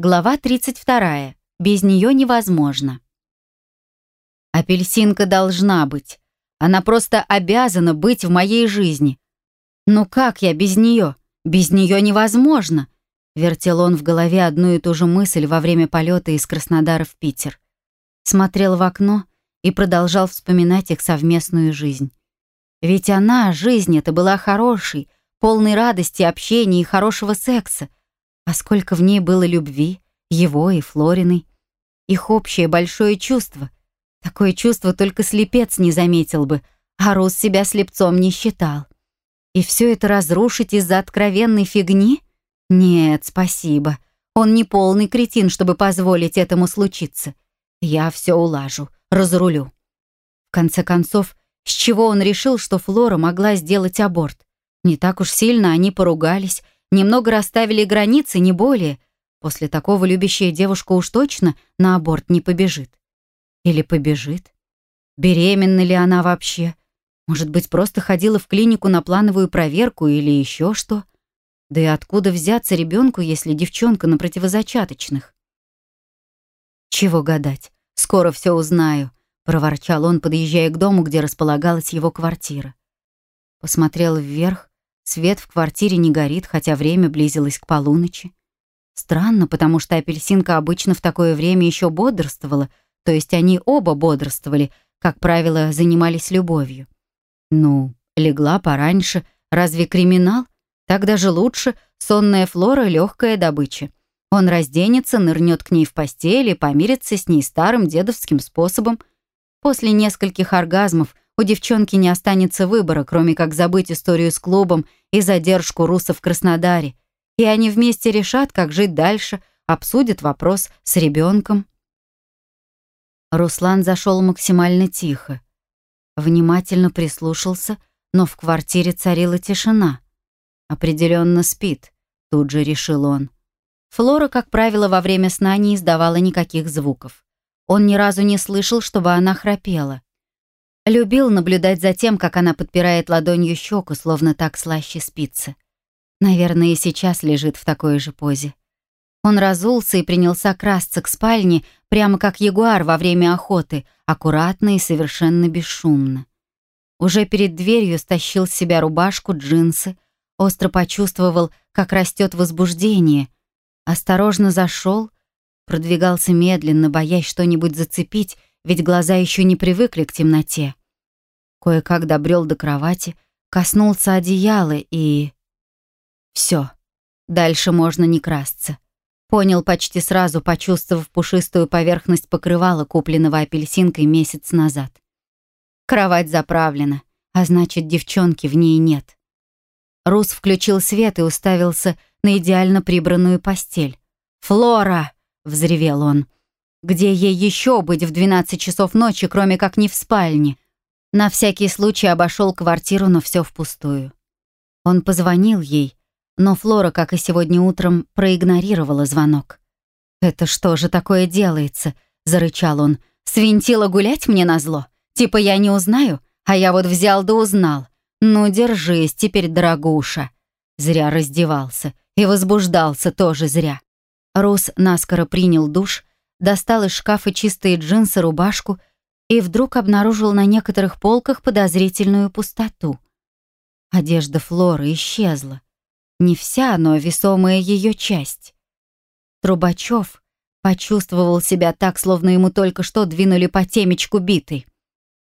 Глава 32. Без нее невозможно. Апельсинка должна быть. Она просто обязана быть в моей жизни. Ну как я без нее? Без нее невозможно. Вертел он в голове одну и ту же мысль во время полета из Краснодара в Питер. Смотрел в окно и продолжал вспоминать их совместную жизнь. Ведь она, жизнь эта, была хорошей, полной радости, общения и хорошего секса. А сколько в ней было любви, его и Флориной. Их общее большое чувство. Такое чувство только слепец не заметил бы, а Рус себя слепцом не считал. И все это разрушить из-за откровенной фигни? Нет, спасибо. Он не полный кретин, чтобы позволить этому случиться. Я все улажу, разрулю. В конце концов, с чего он решил, что Флора могла сделать аборт? Не так уж сильно они поругались, Немного расставили границы, не более. После такого любящая девушка уж точно на аборт не побежит. Или побежит? Беременна ли она вообще? Может быть, просто ходила в клинику на плановую проверку или еще что? Да и откуда взяться ребенку, если девчонка на противозачаточных? Чего гадать? Скоро все узнаю, проворчал он, подъезжая к дому, где располагалась его квартира. Посмотрел вверх, Свет в квартире не горит, хотя время близилось к полуночи. Странно, потому что апельсинка обычно в такое время еще бодрствовала, то есть они оба бодрствовали, как правило, занимались любовью. Ну, легла пораньше, разве криминал? Так даже лучше, сонная флора — легкая добыча. Он разденется, нырнет к ней в постель и помирится с ней старым дедовским способом. После нескольких оргазмов у девчонки не останется выбора, кроме как забыть историю с клубом и задержку Руса в Краснодаре. И они вместе решат, как жить дальше, обсудят вопрос с ребенком. Руслан зашел максимально тихо. Внимательно прислушался, но в квартире царила тишина. Определенно спит, тут же решил он. Флора, как правило, во время сна не издавала никаких звуков. Он ни разу не слышал, чтобы она храпела. Любил наблюдать за тем, как она подпирает ладонью щеку, словно так слаще спится. Наверное, и сейчас лежит в такой же позе. Он разулся и принялся красться к спальне, прямо как ягуар во время охоты, аккуратно и совершенно бесшумно. Уже перед дверью стащил с себя рубашку, джинсы, остро почувствовал, как растет возбуждение. Осторожно зашел, продвигался медленно, боясь что-нибудь зацепить, ведь глаза еще не привыкли к темноте. Кое-как добрел до кровати, коснулся одеяла и... Все, дальше можно не красться. Понял почти сразу, почувствовав пушистую поверхность покрывала, купленного апельсинкой месяц назад. Кровать заправлена, а значит, девчонки в ней нет. Рус включил свет и уставился на идеально прибранную постель. «Флора!» — взревел он. «Где ей еще быть в 12 часов ночи, кроме как не в спальне?» На всякий случай обошел квартиру, но все впустую. Он позвонил ей, но Флора, как и сегодня утром, проигнорировала звонок. «Это что же такое делается?» — зарычал он. «Свинтила гулять мне назло? Типа я не узнаю, а я вот взял да узнал. Ну, держись теперь, дорогуша». Зря раздевался. И возбуждался тоже зря. Рус наскоро принял душ, достал из шкафа чистые джинсы, рубашку и вдруг обнаружил на некоторых полках подозрительную пустоту. Одежда Флоры исчезла. Не вся, но весомая ее часть. Трубачев почувствовал себя так, словно ему только что двинули по темечку битой.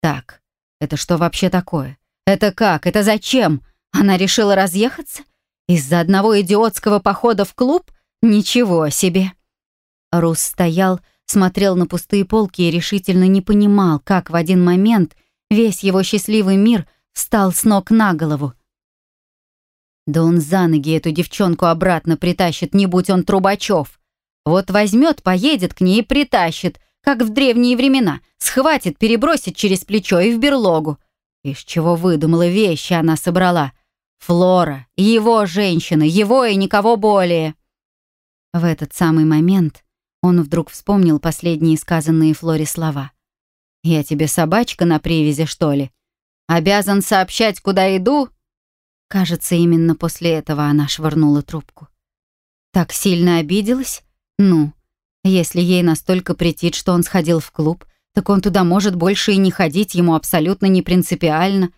Так, это что вообще такое? Это как? Это зачем? Она решила разъехаться? Из-за одного идиотского похода в клуб? Ничего себе. Рус стоял, смотрел на пустые полки и решительно не понимал, как в один момент весь его счастливый мир встал с ног на голову. Да он за ноги эту девчонку обратно притащит, не будь он Трубачев. Вот возьмет, поедет к ней и притащит, как в древние времена, схватит, перебросит через плечо и в берлогу. Из чего выдумала вещи она собрала. Флора, его женщина, его и никого более. В этот самый момент он вдруг вспомнил последние сказанные Флоре слова. «Я тебе собачка на привязи, что ли? Обязан сообщать, куда иду?» Кажется, именно после этого она швырнула трубку. Так сильно обиделась? Ну, если ей настолько претит, что он сходил в клуб, так он туда может больше и не ходить, ему абсолютно не принципиально.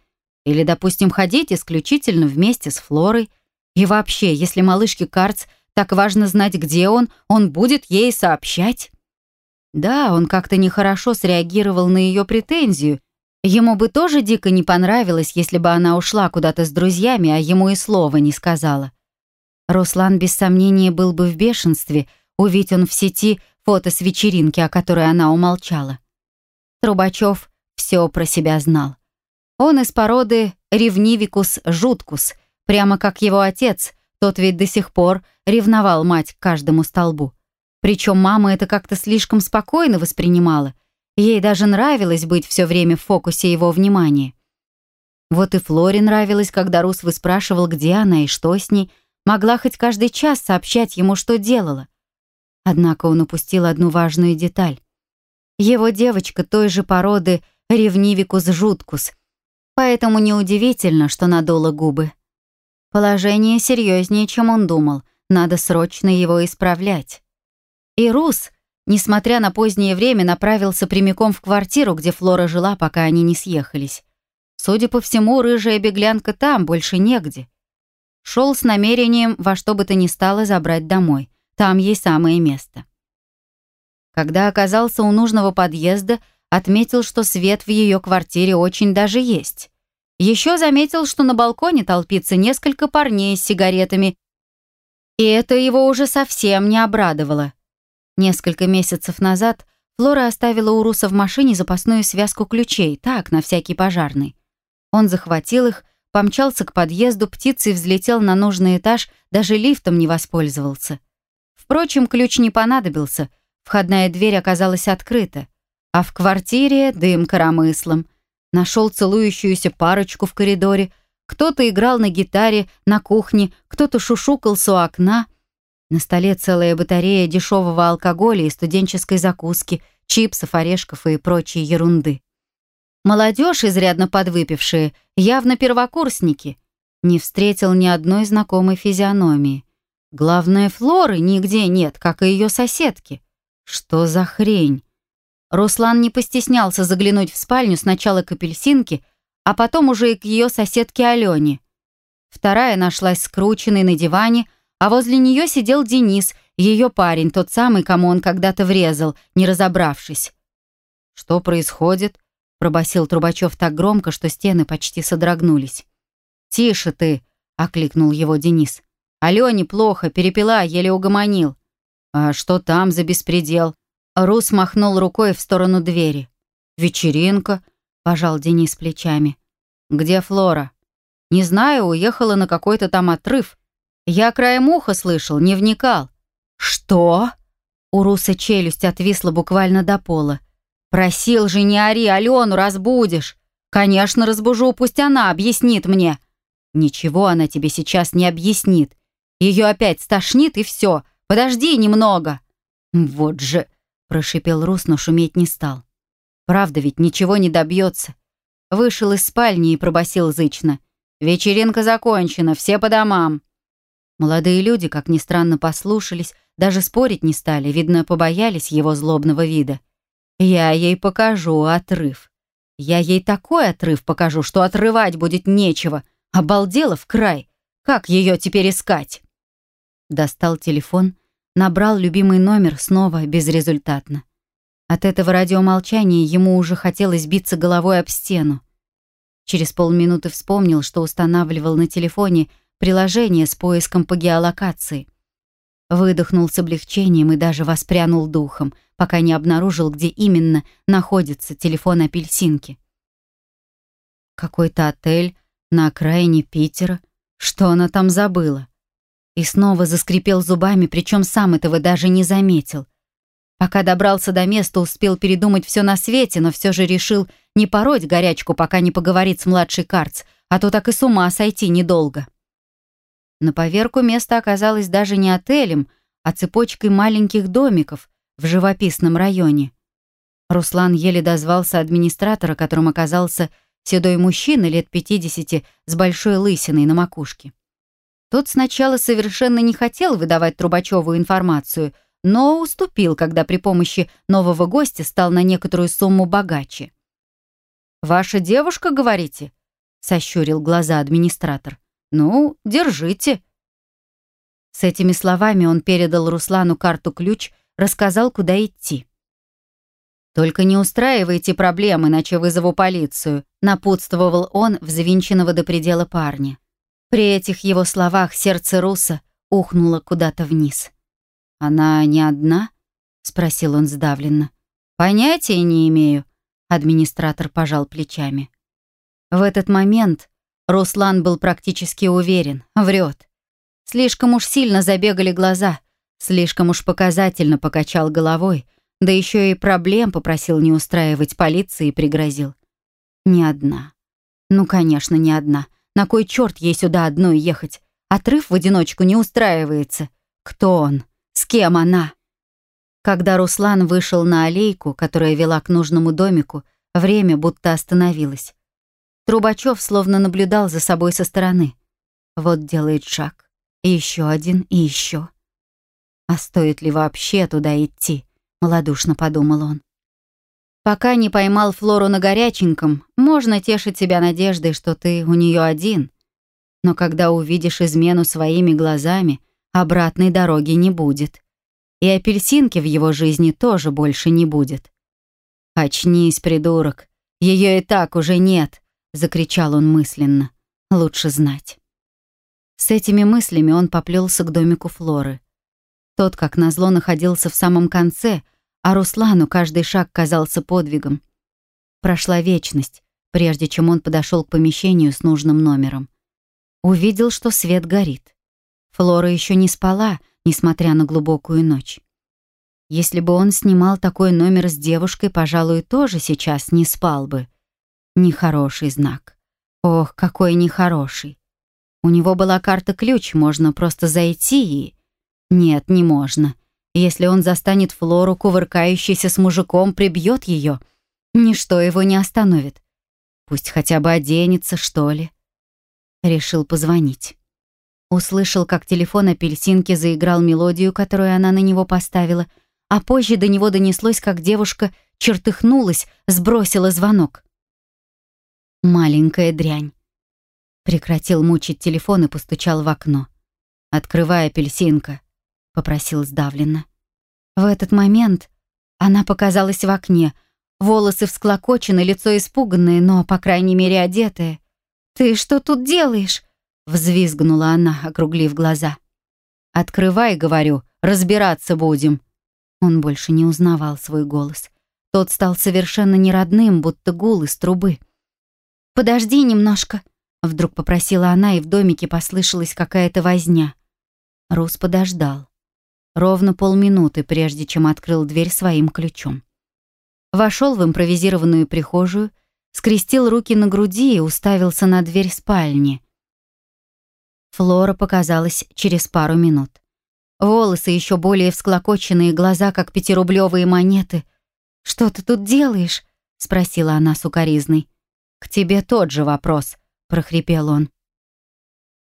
Или, допустим, ходить исключительно вместе с Флорой. И вообще, если малышке Карц так важно знать, где он, он будет ей сообщать. Да, он как-то нехорошо среагировал на ее претензию. Ему бы тоже дико не понравилось, если бы она ушла куда-то с друзьями, а ему и слова не сказала. Руслан без сомнения был бы в бешенстве, увидеть он в сети фото с вечеринки, о которой она умолчала. Трубачев все про себя знал. Он из породы ревнивикус жуткус, прямо как его отец, тот ведь до сих пор ревновал мать к каждому столбу. Причем мама это как-то слишком спокойно воспринимала. Ей даже нравилось быть все время в фокусе его внимания. Вот и Флоре нравилось, когда Рус выспрашивал, где она и что с ней, могла хоть каждый час сообщать ему, что делала. Однако он упустил одну важную деталь. Его девочка той же породы ревнивикус жуткус, поэтому неудивительно, что надула губы. Положение серьезнее, чем он думал, надо срочно его исправлять. И Рус, несмотря на позднее время, направился прямиком в квартиру, где Флора жила, пока они не съехались. Судя по всему, рыжая беглянка там, больше негде. Шел с намерением во что бы то ни стало забрать домой. Там ей самое место. Когда оказался у нужного подъезда, отметил, что свет в ее квартире очень даже есть. Еще заметил, что на балконе толпится несколько парней с сигаретами, и это его уже совсем не обрадовало. Несколько месяцев назад Флора оставила у Руса в машине запасную связку ключей, так, на всякий пожарный. Он захватил их, помчался к подъезду, птицей взлетел на нужный этаж, даже лифтом не воспользовался. Впрочем, ключ не понадобился, входная дверь оказалась открыта, а в квартире дым коромыслом. Нашел целующуюся парочку в коридоре, кто-то играл на гитаре, на кухне, кто-то шушукался у окна — на столе целая батарея дешевого алкоголя и студенческой закуски, чипсов, орешков и прочей ерунды. Молодежь, изрядно подвыпившая, явно первокурсники. Не встретил ни одной знакомой физиономии. Главное, Флоры нигде нет, как и ее соседки. Что за хрень? Руслан не постеснялся заглянуть в спальню сначала к апельсинке, а потом уже и к ее соседке Алене. Вторая нашлась скрученной на диване, а возле нее сидел Денис, ее парень, тот самый, кому он когда-то врезал, не разобравшись. «Что происходит?» — пробасил Трубачев так громко, что стены почти содрогнулись. «Тише ты!» — окликнул его Денис. «Алене плохо, перепила, еле угомонил». «А что там за беспредел?» Рус махнул рукой в сторону двери. «Вечеринка», — пожал Денис плечами. «Где Флора?» «Не знаю, уехала на какой-то там отрыв. Я краем уха слышал, не вникал. Что? У Руса челюсть отвисла буквально до пола. Просил же не ори, Алену разбудишь. Конечно, разбужу, пусть она объяснит мне. Ничего она тебе сейчас не объяснит. Ее опять стошнит и все. Подожди немного. Вот же, прошипел Рус, но шуметь не стал. Правда ведь ничего не добьется. Вышел из спальни и пробасил зычно. Вечеринка закончена, все по домам. Молодые люди, как ни странно, послушались, даже спорить не стали, видно, побоялись его злобного вида. Я ей покажу отрыв. Я ей такой отрыв покажу, что отрывать будет нечего. Обалдела в край. Как ее теперь искать? Достал телефон, набрал любимый номер снова безрезультатно. От этого радиомолчания ему уже хотелось биться головой об стену. Через полминуты вспомнил, что устанавливал на телефоне приложение с поиском по геолокации. Выдохнул с облегчением и даже воспрянул духом, пока не обнаружил, где именно находится телефон апельсинки. Какой-то отель на окраине Питера. Что она там забыла? И снова заскрипел зубами, причем сам этого даже не заметил. Пока добрался до места, успел передумать все на свете, но все же решил не пороть горячку, пока не поговорит с младшей Карц, а то так и с ума сойти недолго. На поверку место оказалось даже не отелем, а цепочкой маленьких домиков в живописном районе. Руслан еле дозвался администратора, которым оказался седой мужчина лет 50 с большой лысиной на макушке. Тот сначала совершенно не хотел выдавать Трубачеву информацию, но уступил, когда при помощи нового гостя стал на некоторую сумму богаче. «Ваша девушка, говорите?» — сощурил глаза администратор. «Ну, держите». С этими словами он передал Руслану карту-ключ, рассказал, куда идти. «Только не устраивайте проблем, иначе вызову полицию», напутствовал он взвинченного до предела парня. При этих его словах сердце Руса ухнуло куда-то вниз. «Она не одна?» — спросил он сдавленно. «Понятия не имею», — администратор пожал плечами. В этот момент Руслан был практически уверен, врет. Слишком уж сильно забегали глаза, слишком уж показательно покачал головой, да еще и проблем попросил не устраивать полиции и пригрозил. Не одна. Ну, конечно, не одна. На кой черт ей сюда одной ехать? Отрыв в одиночку не устраивается. Кто он? С кем она? Когда Руслан вышел на аллейку, которая вела к нужному домику, время будто остановилось. Трубачев словно наблюдал за собой со стороны. Вот делает шаг. И еще один, и еще. А стоит ли вообще туда идти? Молодушно подумал он. Пока не поймал Флору на горяченьком, можно тешить себя надеждой, что ты у нее один. Но когда увидишь измену своими глазами, обратной дороги не будет. И апельсинки в его жизни тоже больше не будет. «Очнись, придурок, ее и так уже нет», — закричал он мысленно. «Лучше знать». С этими мыслями он поплелся к домику Флоры. Тот, как назло, находился в самом конце, а Руслану каждый шаг казался подвигом. Прошла вечность, прежде чем он подошел к помещению с нужным номером. Увидел, что свет горит. Флора еще не спала, несмотря на глубокую ночь. Если бы он снимал такой номер с девушкой, пожалуй, тоже сейчас не спал бы. Нехороший знак. Ох, какой нехороший. У него была карта-ключ, можно просто зайти и... Нет, не можно. Если он застанет Флору, кувыркающейся с мужиком, прибьет ее, ничто его не остановит. Пусть хотя бы оденется, что ли. Решил позвонить. Услышал, как телефон апельсинки заиграл мелодию, которую она на него поставила, а позже до него донеслось, как девушка чертыхнулась, сбросила звонок. Маленькая дрянь. Прекратил мучить телефон и постучал в окно. «Открывай, апельсинка», — попросил сдавленно. В этот момент она показалась в окне, волосы всклокочены, лицо испуганное, но, по крайней мере, одетое. «Ты что тут делаешь?» — взвизгнула она, округлив глаза. «Открывай, — говорю, — разбираться будем». Он больше не узнавал свой голос. Тот стал совершенно неродным, будто гул из трубы. «Подожди немножко», — вдруг попросила она, и в домике послышалась какая-то возня. Рус подождал. Ровно полминуты, прежде чем открыл дверь своим ключом. Вошел в импровизированную прихожую, скрестил руки на груди и уставился на дверь спальни. Флора показалась через пару минут. Волосы еще более всклокоченные, глаза как пятирублевые монеты. «Что ты тут делаешь?» — спросила она сукоризной. «К тебе тот же вопрос», — прохрипел он.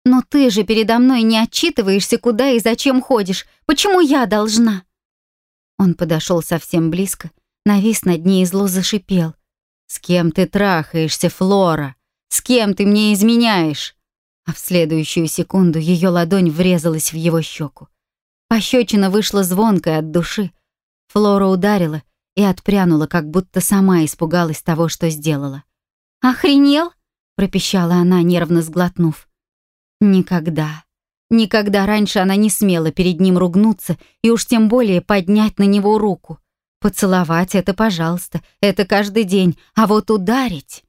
«Но ты же передо мной не отчитываешься, куда и зачем ходишь. Почему я должна?» Он подошел совсем близко, навис над ней и зло зашипел. «С кем ты трахаешься, Флора? С кем ты мне изменяешь?» А в следующую секунду ее ладонь врезалась в его щеку. Пощечина вышла звонкой от души. Флора ударила и отпрянула, как будто сама испугалась того, что сделала. «Охренел?» — пропищала она, нервно сглотнув. Никогда, никогда раньше она не смела перед ним ругнуться и уж тем более поднять на него руку. Поцеловать — это пожалуйста, это каждый день, а вот ударить...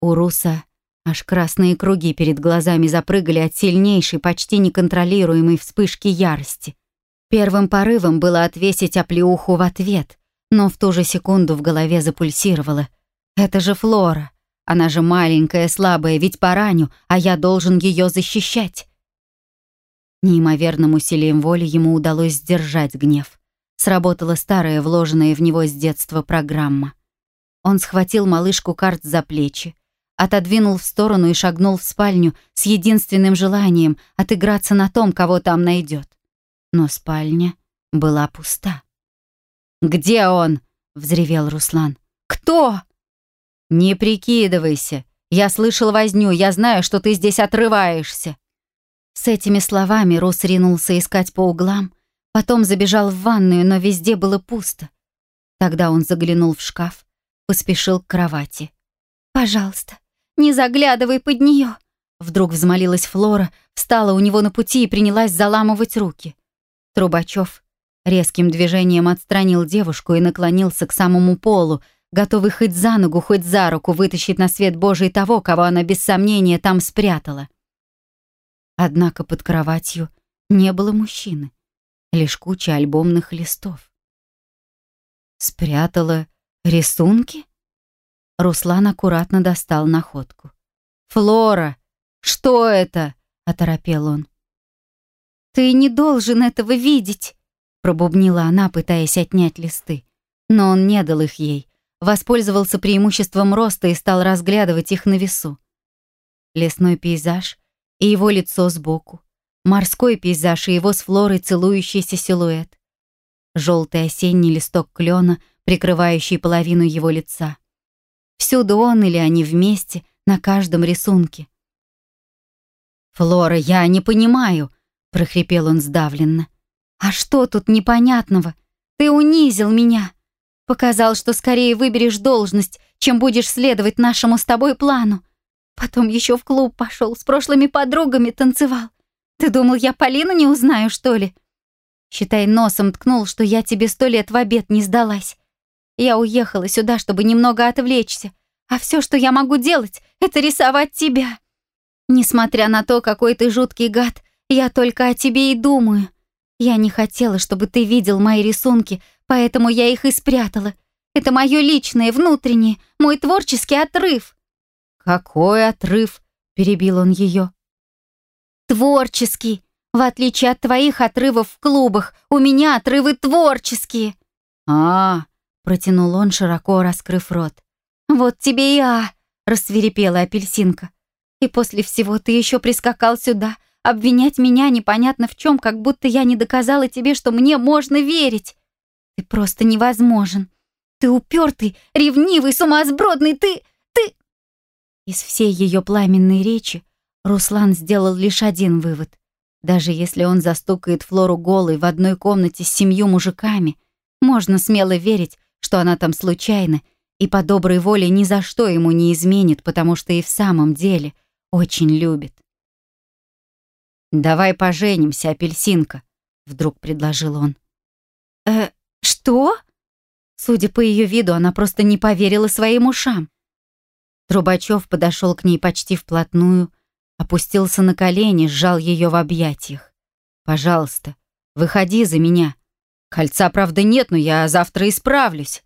У Руса аж красные круги перед глазами запрыгали от сильнейшей, почти неконтролируемой вспышки ярости. Первым порывом было отвесить оплеуху в ответ, но в ту же секунду в голове запульсировало. «Это же Флора!» Она же маленькая, слабая, ведь пораню, а я должен ее защищать. Неимоверным усилием воли ему удалось сдержать гнев. Сработала старая, вложенная в него с детства программа. Он схватил малышку карт за плечи, отодвинул в сторону и шагнул в спальню с единственным желанием отыграться на том, кого там найдет. Но спальня была пуста. «Где он?» — взревел Руслан. «Кто?» «Не прикидывайся. Я слышал возню, я знаю, что ты здесь отрываешься». С этими словами Рус ринулся искать по углам, потом забежал в ванную, но везде было пусто. Тогда он заглянул в шкаф, поспешил к кровати. «Пожалуйста, не заглядывай под нее!» Вдруг взмолилась Флора, встала у него на пути и принялась заламывать руки. Трубачев резким движением отстранил девушку и наклонился к самому полу, готовый хоть за ногу, хоть за руку вытащить на свет Божий того, кого она без сомнения там спрятала. Однако под кроватью не было мужчины, лишь куча альбомных листов. Спрятала рисунки? Руслан аккуратно достал находку. «Флора, что это?» — оторопел он. «Ты не должен этого видеть», — пробубнила она, пытаясь отнять листы. Но он не дал их ей, воспользовался преимуществом роста и стал разглядывать их на весу. Лесной пейзаж и его лицо сбоку, морской пейзаж и его с Флорой целующийся силуэт, желтый осенний листок клена, прикрывающий половину его лица. Всюду он или они вместе, на каждом рисунке. «Флора, я не понимаю», — прохрипел он сдавленно. «А что тут непонятного? Ты унизил меня. Показал, что скорее выберешь должность, чем будешь следовать нашему с тобой плану. Потом еще в клуб пошел, с прошлыми подругами танцевал. Ты думал, я Полину не узнаю, что ли? Считай, носом ткнул, что я тебе сто лет в обед не сдалась. Я уехала сюда, чтобы немного отвлечься. А все, что я могу делать, это рисовать тебя. Несмотря на то, какой ты жуткий гад, я только о тебе и думаю. Я не хотела, чтобы ты видел мои рисунки, поэтому я их и спрятала. Это мое личное, внутреннее, мой творческий отрыв. «Какой отрыв?» — перебил он ее. «Творческий. В отличие от твоих отрывов в клубах, у меня отрывы творческие». «А, протянул он, широко раскрыв рот. «Вот тебе и а!» — рассверепела апельсинка. «И после всего ты еще прискакал сюда, обвинять меня непонятно в чем, как будто я не доказала тебе, что мне можно верить. Ты просто невозможен. Ты упертый, ревнивый, сумасбродный, ты... Из всей ее пламенной речи Руслан сделал лишь один вывод. Даже если он застукает Флору голой в одной комнате с семью мужиками, можно смело верить, что она там случайно и по доброй воле ни за что ему не изменит, потому что и в самом деле очень любит. «Давай поженимся, апельсинка», — вдруг предложил он. «Э, что?» Судя по ее виду, она просто не поверила своим ушам. Трубачев подошел к ней почти вплотную, опустился на колени, сжал ее в объятиях. «Пожалуйста, выходи за меня. Кольца, правда, нет, но я завтра исправлюсь».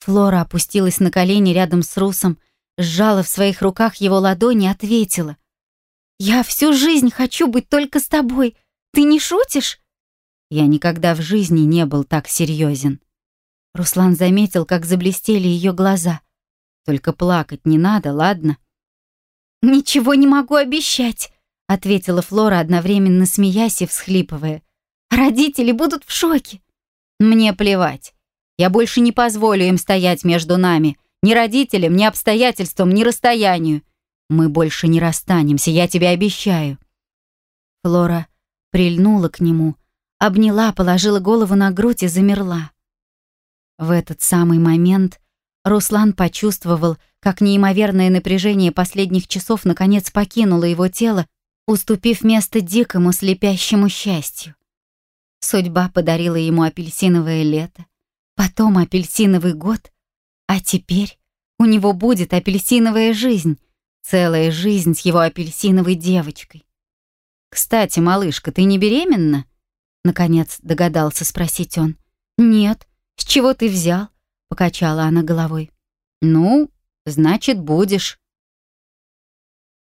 Флора опустилась на колени рядом с Русом, сжала в своих руках его ладони, ответила. «Я всю жизнь хочу быть только с тобой. Ты не шутишь?» Я никогда в жизни не был так серьезен. Руслан заметил, как заблестели ее глаза. Только плакать не надо, ладно?» «Ничего не могу обещать», — ответила Флора, одновременно смеясь и всхлипывая. «Родители будут в шоке». «Мне плевать. Я больше не позволю им стоять между нами. Ни родителям, ни обстоятельствам, ни расстоянию. Мы больше не расстанемся, я тебе обещаю». Флора прильнула к нему, обняла, положила голову на грудь и замерла. В этот самый момент Руслан почувствовал, как неимоверное напряжение последних часов наконец покинуло его тело, уступив место дикому слепящему счастью. Судьба подарила ему апельсиновое лето, потом апельсиновый год, а теперь у него будет апельсиновая жизнь, целая жизнь с его апельсиновой девочкой. «Кстати, малышка, ты не беременна?» Наконец догадался спросить он. «Нет, с чего ты взял?» — покачала она головой. «Ну, значит, будешь».